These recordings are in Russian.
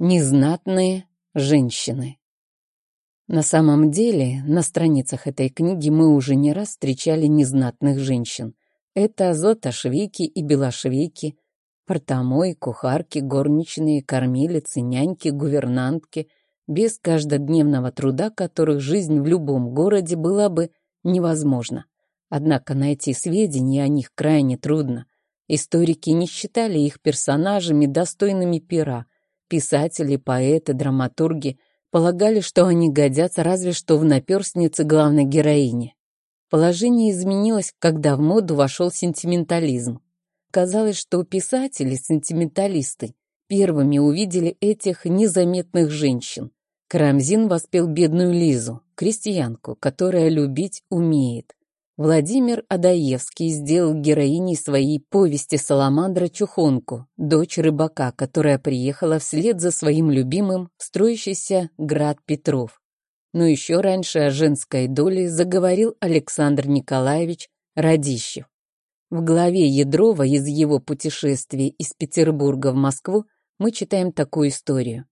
Незнатные женщины. На самом деле, на страницах этой книги мы уже не раз встречали незнатных женщин. Это зотошвейки и белошвейки, портомой, кухарки, горничные, кормилицы, няньки, гувернантки, без каждодневного труда которых жизнь в любом городе была бы невозможна. Однако найти сведения о них крайне трудно. Историки не считали их персонажами, достойными пера – Писатели, поэты, драматурги полагали, что они годятся разве что в наперстнице главной героини. Положение изменилось, когда в моду вошел сентиментализм. Казалось, что писатели-сентименталисты первыми увидели этих незаметных женщин. Карамзин воспел бедную Лизу, крестьянку, которая любить умеет. Владимир Адаевский сделал героиней своей повести Саламандра Чухонку, дочь рыбака, которая приехала вслед за своим любимым в строящийся град Петров. Но еще раньше о женской доле заговорил Александр Николаевич Радищев. В главе Ядрова из его путешествий из Петербурга в Москву мы читаем такую историю.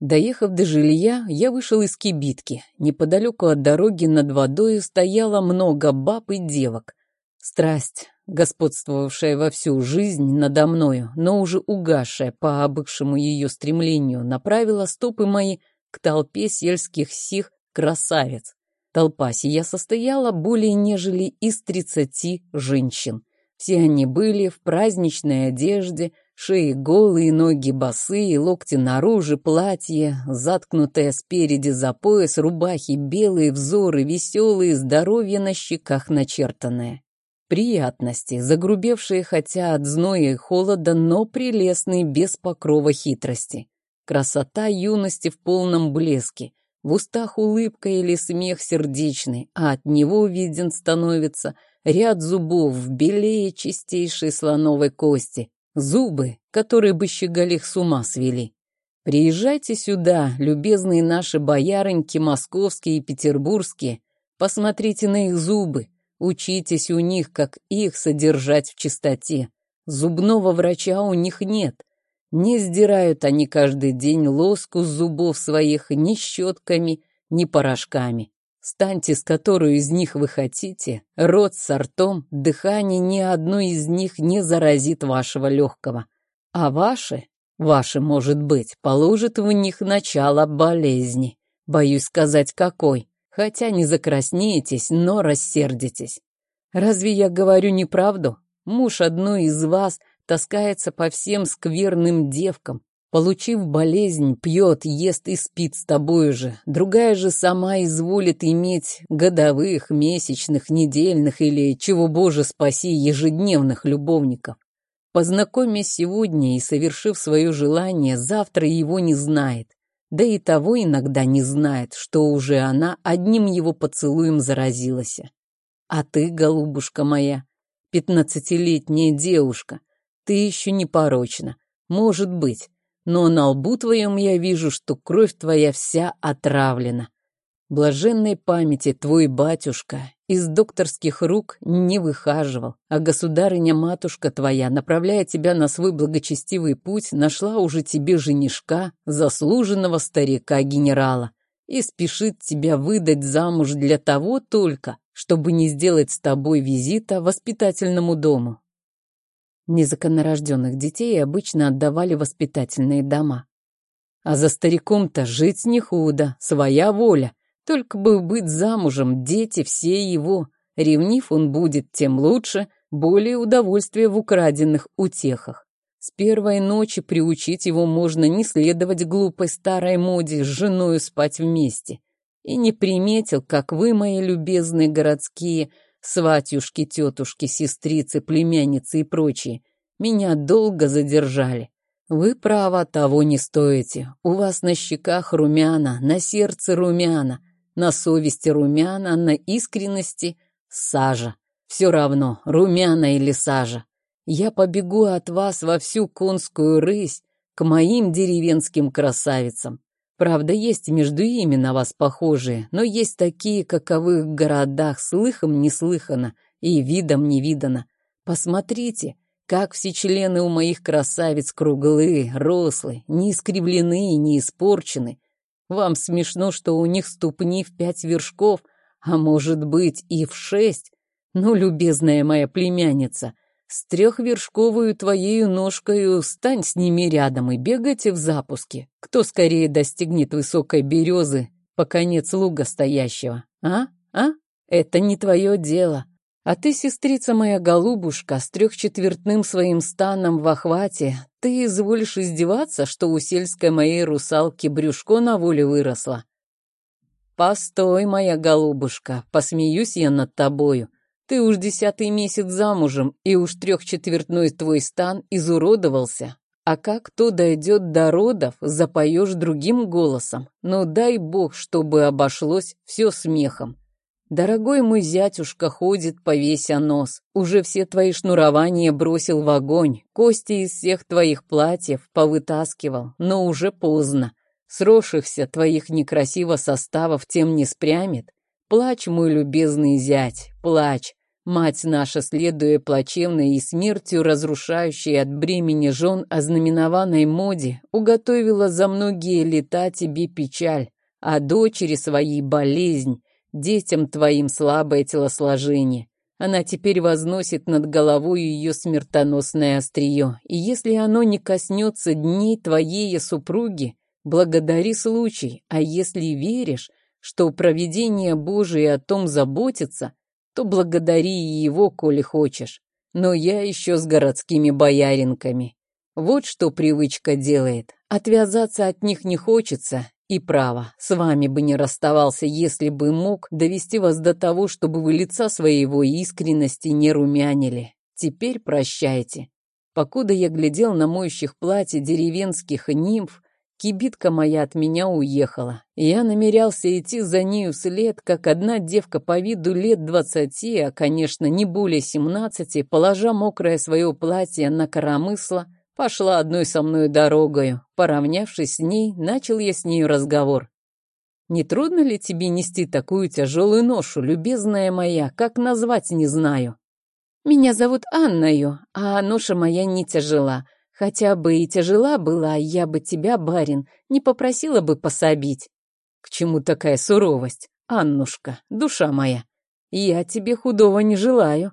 Доехав до жилья, я вышел из кибитки. Неподалеку от дороги над водою стояло много баб и девок. Страсть, господствовавшая во всю жизнь надо мною, но уже угасшая по обыкшему ее стремлению, направила стопы мои к толпе сельских сих красавиц. Толпа сия состояла более нежели из тридцати женщин. Все они были в праздничной одежде, Шеи голые, ноги босые, локти наружу, платье, заткнутое спереди за пояс, рубахи белые, взоры веселые, здоровье на щеках начертанное. Приятности, загрубевшие хотя от зноя и холода, но прелестные без покрова хитрости. Красота юности в полном блеске, в устах улыбка или смех сердечный, а от него виден становится ряд зубов белее чистейшей слоновой кости, Зубы, которые бы щеголих с ума свели. Приезжайте сюда, любезные наши боярыньки московские и петербургские, посмотрите на их зубы, учитесь у них, как их содержать в чистоте. Зубного врача у них нет. Не сдирают они каждый день лоску с зубов своих ни щетками, ни порошками. Станьте с которой из них вы хотите, рот с ртом, дыхание ни одной из них не заразит вашего легкого. А ваши, ваши, может быть, положит в них начало болезни. Боюсь сказать, какой. Хотя не закраснеетесь, но рассердитесь. Разве я говорю неправду? Муж одной из вас таскается по всем скверным девкам, Получив болезнь, пьет, ест и спит с тобой же. Другая же сама изволит иметь годовых, месячных, недельных или, чего боже спаси, ежедневных любовников. Познакомясь сегодня и совершив свое желание, завтра его не знает. Да и того иногда не знает, что уже она одним его поцелуем заразилась. А ты, голубушка моя, пятнадцатилетняя девушка, ты еще не порочна. Может быть, но на лбу твоем я вижу, что кровь твоя вся отравлена. Блаженной памяти твой батюшка из докторских рук не выхаживал, а государыня-матушка твоя, направляя тебя на свой благочестивый путь, нашла уже тебе женишка, заслуженного старика-генерала, и спешит тебя выдать замуж для того только, чтобы не сделать с тобой визита воспитательному дому. Незаконнорожденных детей обычно отдавали воспитательные дома. А за стариком-то жить не худо, своя воля. Только бы быть замужем, дети все его. Ревнив он будет, тем лучше, более удовольствия в украденных утехах. С первой ночи приучить его можно не следовать глупой старой моде с женою спать вместе. И не приметил, как вы, мои любезные городские, сватюшки, тетушки, сестрицы, племянницы и прочие, меня долго задержали. Вы, право, того не стоите. У вас на щеках румяна, на сердце румяна, на совести румяна, на искренности сажа. Все равно, румяна или сажа. Я побегу от вас во всю конскую рысь к моим деревенским красавицам. Правда, есть между ими на вас похожие, но есть такие, каковых в городах слыхом не слыхано и видом не видано. Посмотрите, как все члены у моих красавиц круглые, рослые, не искривлены и не испорчены. Вам смешно, что у них ступни в пять вершков, а может быть и в шесть. Ну, любезная моя племянница, с трехвершковую твоею ножкою стань с ними рядом и бегайте в запуске. Кто скорее достигнет высокой березы по конец луга стоящего, а? А? Это не твое дело. А ты, сестрица моя голубушка, с трехчетвертным своим станом в охвате, ты изволишь издеваться, что у сельской моей русалки брюшко на воле выросло? Постой, моя голубушка, посмеюсь я над тобою. Ты уж десятый месяц замужем, и уж трехчетвертной твой стан изуродовался. А как то дойдет до родов, запоешь другим голосом. Но дай бог, чтобы обошлось все смехом. Дорогой мой зятюшка ходит, повеся нос. Уже все твои шнурования бросил в огонь. Кости из всех твоих платьев повытаскивал, но уже поздно. Сросшихся твоих некрасиво составов тем не спрямит. Плачь, мой любезный зять, плачь. Мать наша, следуя плачевной и смертью разрушающей от бремени жен ознаменованной моде, уготовила за многие лета тебе печаль, а дочери своей болезнь, детям твоим слабое телосложение. Она теперь возносит над головой ее смертоносное острие, и если оно не коснется дней твоей супруги, благодари случай, а если веришь, что провидение Божие о том заботится, то благодари его, коли хочешь. Но я еще с городскими бояринками. Вот что привычка делает. Отвязаться от них не хочется, и право, с вами бы не расставался, если бы мог довести вас до того, чтобы вы лица своего искренности не румянили. Теперь прощайте. Покуда я глядел на моющих платье деревенских нимф, кибитка моя от меня уехала. Я намерялся идти за нею вслед, как одна девка по виду лет двадцати, а, конечно, не более семнадцати, положа мокрое свое платье на коромысло, Пошла одной со мной дорогою. Поравнявшись с ней, начал я с нею разговор. «Не трудно ли тебе нести такую тяжелую ношу, любезная моя? Как назвать, не знаю». «Меня зовут Анною, а ноша моя не тяжела. Хотя бы и тяжела была, я бы тебя, барин, не попросила бы пособить». «К чему такая суровость, Аннушка, душа моя? Я тебе худого не желаю».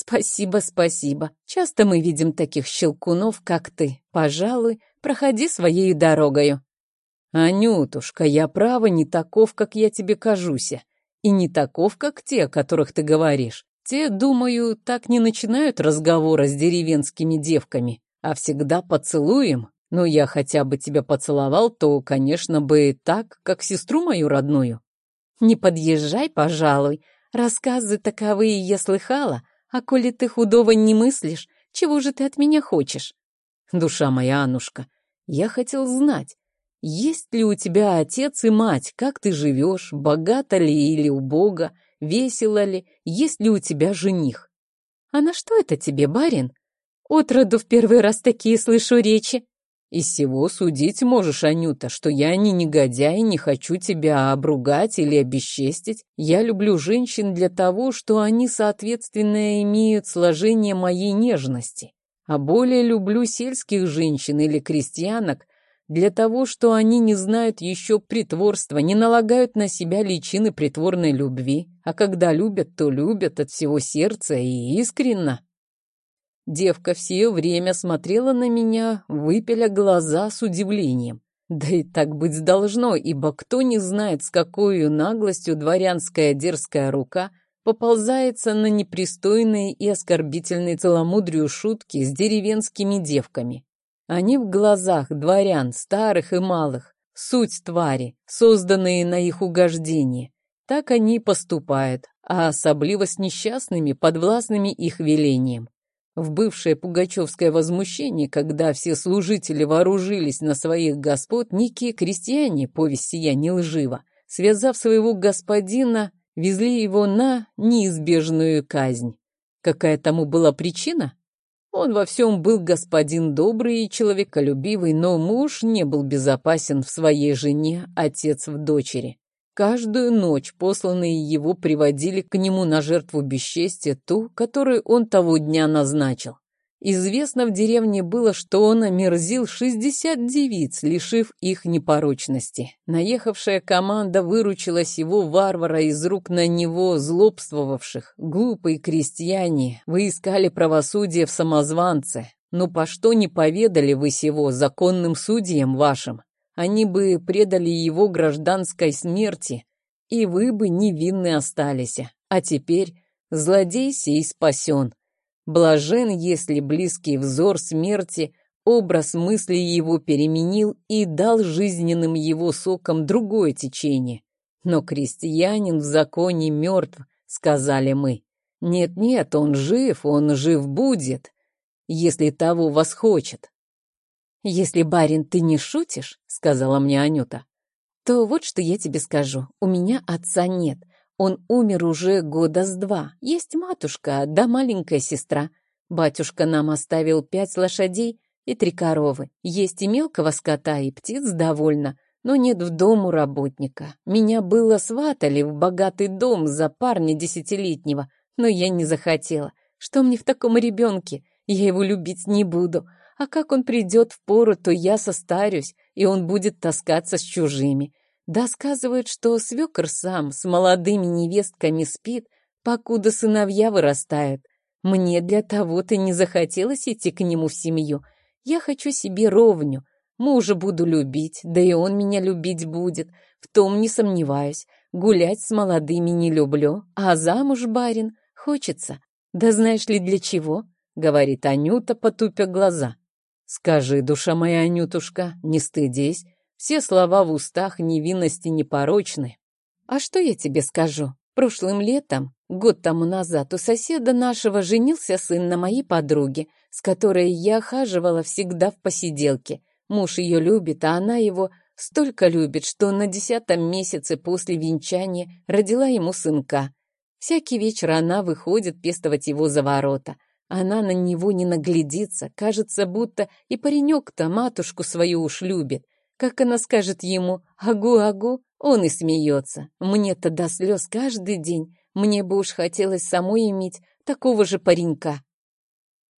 «Спасибо, спасибо. Часто мы видим таких щелкунов, как ты. Пожалуй, проходи своей дорогою». «Анютушка, я право не таков, как я тебе кажуся, и не таков, как те, о которых ты говоришь. Те, думаю, так не начинают разговора с деревенскими девками, а всегда поцелуем. Но я хотя бы тебя поцеловал, то, конечно, бы так, как сестру мою родную». «Не подъезжай, пожалуй. Рассказы таковые я слыхала, а коли ты худого не мыслишь, чего же ты от меня хочешь? Душа моя, Аннушка, я хотел знать, есть ли у тебя отец и мать, как ты живешь, богато ли или убого, весело ли, есть ли у тебя жених? А на что это тебе, барин? Отроду в первый раз такие слышу речи. Из всего судить можешь, Анюта, что я не негодяй, не хочу тебя обругать или обесчестить. Я люблю женщин для того, что они, соответственно, имеют сложение моей нежности. А более люблю сельских женщин или крестьянок для того, что они не знают еще притворства, не налагают на себя личины притворной любви, а когда любят, то любят от всего сердца и искренно. Девка все время смотрела на меня, выпиля глаза с удивлением. Да и так быть должно, ибо кто не знает, с какой наглостью дворянская дерзкая рука поползается на непристойные и оскорбительные целомудрию шутки с деревенскими девками. Они в глазах дворян, старых и малых, суть твари, созданные на их угождение. Так они поступают, а особливо с несчастными, подвластными их велением в бывшее пугачевское возмущение, когда все служители вооружились на своих господ, некие крестьяне, повесть сия не лжива, связав своего господина, везли его на неизбежную казнь. Какая тому была причина? Он во всем был господин добрый и человеколюбивый, но муж не был безопасен в своей жене, отец в дочери. Каждую ночь посланные его приводили к нему на жертву бесчестия ту, которую он того дня назначил. Известно в деревне было, что он омерзил шестьдесят девиц, лишив их непорочности. Наехавшая команда выручила сего варвара из рук на него злобствовавших. Глупые крестьяне, вы искали правосудие в самозванце. Но по что не поведали вы сего законным судьям вашим? Они бы предали его гражданской смерти, и вы бы невинны остались. А теперь злодей сей спасен. Блажен, если близкий взор смерти образ мысли его переменил и дал жизненным его сокам другое течение. Но крестьянин в законе мертв, сказали мы. Нет-нет, он жив, он жив будет, если того восхочет. «Если, барин, ты не шутишь, — сказала мне Анюта, — то вот что я тебе скажу. У меня отца нет, он умер уже года с два. Есть матушка, да маленькая сестра. Батюшка нам оставил пять лошадей и три коровы. Есть и мелкого скота, и птиц довольно, но нет в дому работника. Меня было сватали в богатый дом за парня десятилетнего, но я не захотела. Что мне в таком ребенке? Я его любить не буду. А как он придет в пору, то я состарюсь, и он будет таскаться с чужими. Да сказывают, что свекр сам с молодыми невестками спит, покуда сыновья вырастают. Мне для того-то не захотелось идти к нему в семью. Я хочу себе ровню. Мужа буду любить, да и он меня любить будет. В том не сомневаюсь. Гулять с молодыми не люблю, а замуж, барин, хочется. Да знаешь ли для чего? — говорит Анюта, потупя глаза. «Скажи, душа моя, Анютушка, не стыдись, все слова в устах невинности непорочны. А что я тебе скажу? Прошлым летом, год тому назад, у соседа нашего женился сын на моей подруге, с которой я хаживала всегда в посиделке. Муж ее любит, а она его столько любит, что на десятом месяце после венчания родила ему сынка. Всякий вечер она выходит пестовать его за ворота. Она на него не наглядится, кажется, будто и паренек-то матушку свою уж любит. Как она скажет ему «агу-агу», он и смеется. Мне-то до слез каждый день. Мне бы уж хотелось самой иметь такого же паренька.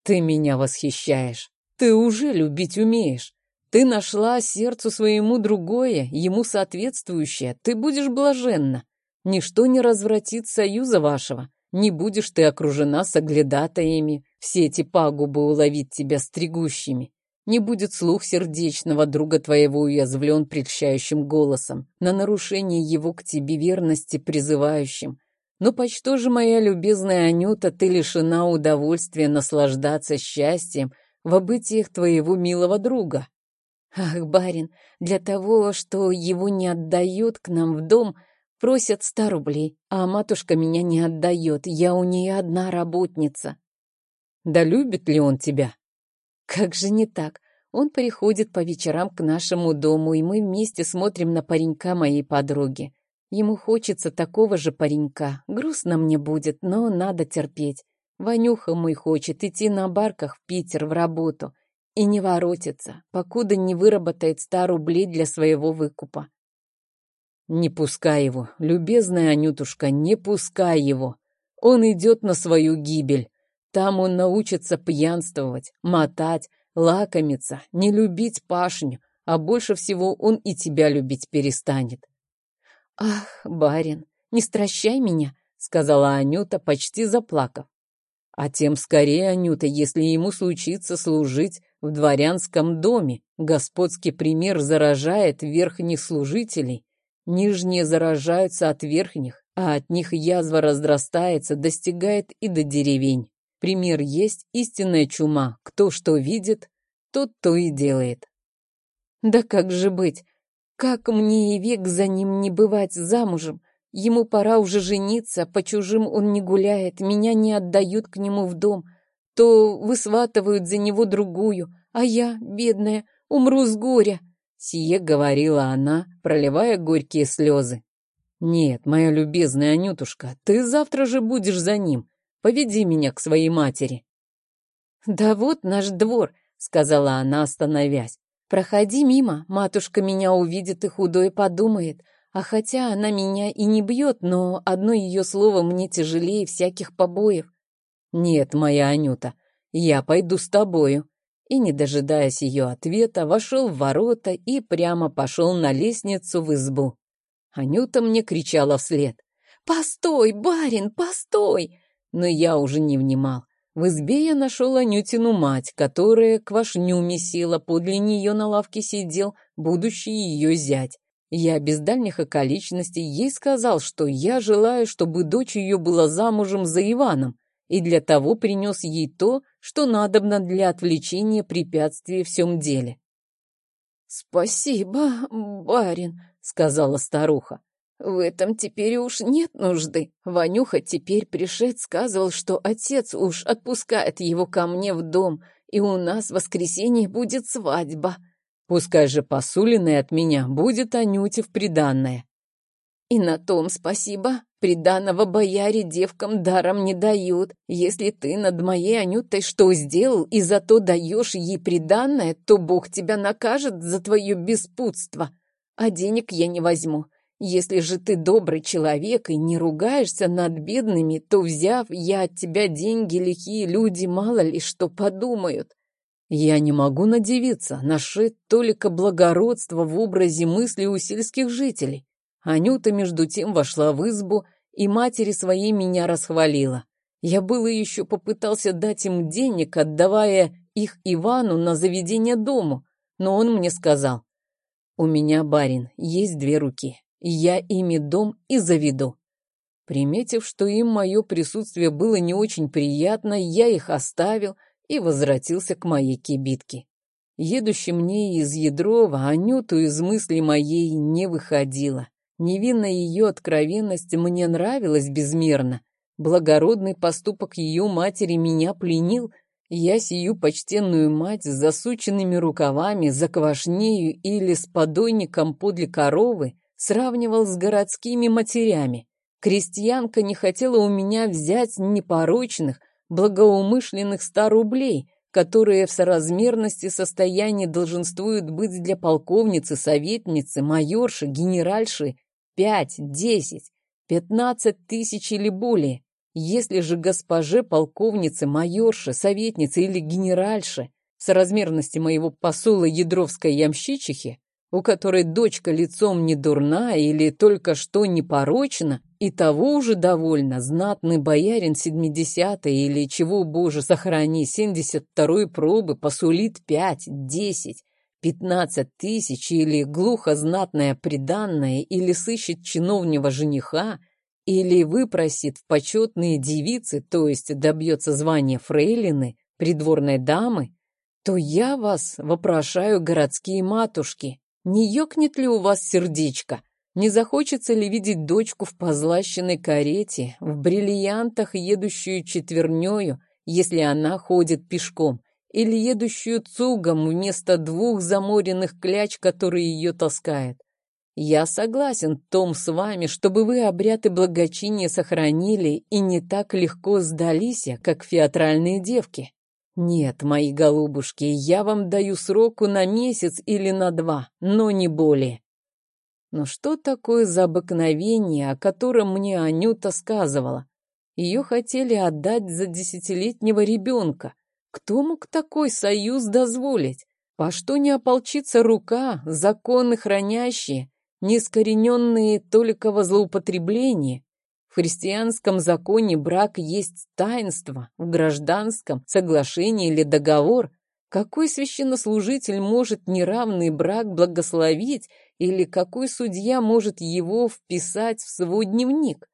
Ты меня восхищаешь. Ты уже любить умеешь. Ты нашла сердцу своему другое, ему соответствующее. Ты будешь блаженна. Ничто не развратит союза вашего. Не будешь ты окружена соглядатаями, все эти пагубы уловить тебя стригущими. Не будет слух сердечного друга твоего уязвлен прельщающим голосом, на нарушение его к тебе верности призывающим. Но почто же, моя любезная Анюта, ты лишена удовольствия наслаждаться счастьем в обытиях твоего милого друга? Ах, барин, для того, что его не отдают к нам в дом, просят ста рублей, а матушка меня не отдает, я у нее одна работница. Да любит ли он тебя? Как же не так? Он приходит по вечерам к нашему дому, и мы вместе смотрим на паренька моей подруги. Ему хочется такого же паренька. Грустно мне будет, но надо терпеть. Ванюха мой хочет идти на барках в Питер в работу и не воротится, покуда не выработает ста рублей для своего выкупа. Не пускай его, любезная Анютушка, не пускай его. Он идет на свою гибель. Там он научится пьянствовать, мотать, лакомиться, не любить пашню, а больше всего он и тебя любить перестанет. «Ах, барин, не стращай меня», — сказала Анюта, почти заплакав. «А тем скорее, Анюта, если ему случится служить в дворянском доме. Господский пример заражает верхних служителей. Нижние заражаются от верхних, а от них язва разрастается, достигает и до деревень. Пример есть истинная чума. Кто что видит, тот то и делает. Да как же быть? Как мне и век за ним не бывать замужем? Ему пора уже жениться, по чужим он не гуляет, меня не отдают к нему в дом, то высватывают за него другую, а я, бедная, умру с горя. Сие говорила она, проливая горькие слезы. «Нет, моя любезная Анютушка, ты завтра же будешь за ним. Поведи меня к своей матери». «Да вот наш двор», — сказала она, остановясь. «Проходи мимо, матушка меня увидит и худой подумает. А хотя она меня и не бьет, но одно ее слово мне тяжелее всяких побоев». «Нет, моя Анюта, я пойду с тобою. И, не дожидаясь ее ответа, вошел в ворота и прямо пошел на лестницу в избу. Анюта мне кричала вслед. «Постой, барин, постой!» Но я уже не внимал. В избе я нашел Анютину мать, которая квашню месила, подле нее на лавке сидел будущий ее зять. Я без дальних околичностей ей сказал, что я желаю, чтобы дочь ее была замужем за Иваном, и для того принес ей то, что надобно для отвлечения препятствий в всем деле. «Спасибо, барин», — сказала старуха. «В этом теперь уж нет нужды. Ванюха теперь пришед сказывал, что отец уж отпускает его ко мне в дом, и у нас в воскресенье будет свадьба». Пускай же посуленной от меня будет Анюте в приданное. И на том спасибо. Приданного бояре девкам даром не дают. Если ты над моей Анютой что сделал и зато даешь ей приданное, то Бог тебя накажет за твое беспутство. А денег я не возьму. Если же ты добрый человек и не ругаешься над бедными, то, взяв я от тебя деньги, лихие люди мало ли что подумают. Я не могу надевиться, нашить только благородство в образе мысли у сельских жителей. Анюта, между тем, вошла в избу и матери своей меня расхвалила. Я было еще попытался дать им денег, отдавая их Ивану на заведение дому, но он мне сказал, «У меня, барин, есть две руки, я ими дом и заведу». Приметив, что им мое присутствие было не очень приятно, я их оставил — и возвратился к моей кибитке. Едущий мне из Ядрова Анюту из мысли моей не выходила. Невинная ее откровенность мне нравилась безмерно. Благородный поступок ее матери меня пленил. Я сию почтенную мать с засученными рукавами, за квашнею или с подойником подле коровы сравнивал с городскими матерями. Крестьянка не хотела у меня взять непорочных, благоумышленных ста рублей, которые в соразмерности состояния долженствуют быть для полковницы, советницы, майорши, генеральши пять, десять, пятнадцать тысяч или более. Если же госпоже полковнице, майорше, советнице или генеральше в соразмерности моего посула ядровской ямщичихи, у которой дочка лицом не дурна или только что непорочна, и того уже довольно знатный боярин седьмидесятой или, чего, боже, сохрани, семьдесят второй пробы посулит пять, десять, пятнадцать тысяч или глухо знатное приданное, или сыщет чиновнего жениха, или выпросит в почетные девицы, то есть добьется звания фрейлины, придворной дамы, то я вас вопрошаю, городские матушки, не ёкнет ли у вас сердечко? Не захочется ли видеть дочку в позлащенной карете, в бриллиантах, едущую четвернёю, если она ходит пешком, или едущую цугом вместо двух заморенных кляч, которые ее таскают? Я согласен, Том, с вами, чтобы вы обряды благочиния сохранили и не так легко сдались, как феатральные девки. Нет, мои голубушки, я вам даю сроку на месяц или на два, но не более. Но что такое за обыкновение, о котором мне Анюта сказывала? Ее хотели отдать за десятилетнего ребенка. Кто мог такой союз дозволить? По что не ополчится рука, законы хранящие, неискорененные только во злоупотребление? В христианском законе брак есть таинство, в гражданском – соглашение или договор. Какой священнослужитель может неравный брак благословить или какой судья может его вписать в свой дневник?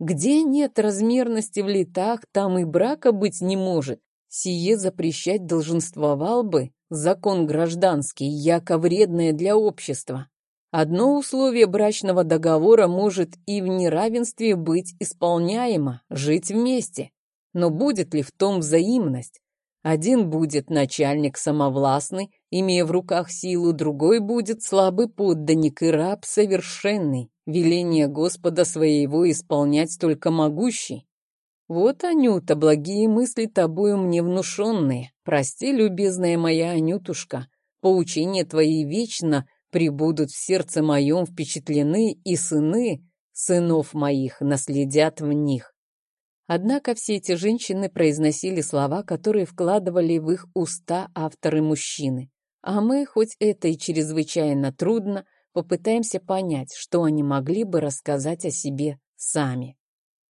Где нет размерности в летах, там и брака быть не может. Сие запрещать долженствовал бы закон гражданский, яко вредное для общества. Одно условие брачного договора может и в неравенстве быть исполняемо, жить вместе. Но будет ли в том взаимность? Один будет начальник самовластный, имея в руках силу, другой будет слабый подданник и раб совершенный, веление Господа своего исполнять только могущий. Вот, Анюта, благие мысли тобою мне внушенные. Прости, любезная моя Анютушка, поучения твои вечно — прибудут в сердце моем впечатлены, и сыны сынов моих наследят в них. Однако все эти женщины произносили слова, которые вкладывали в их уста авторы-мужчины. А мы, хоть это и чрезвычайно трудно, попытаемся понять, что они могли бы рассказать о себе сами.